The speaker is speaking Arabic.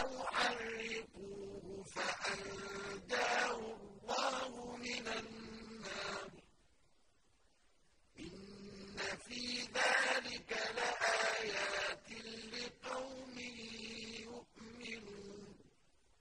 أَوْ حَرِّقُوهُ فَأَنجَاهُ اللَّهُ مِنَ النَّارِ ۚ. إِنَّ فِي ذَٰلِكَ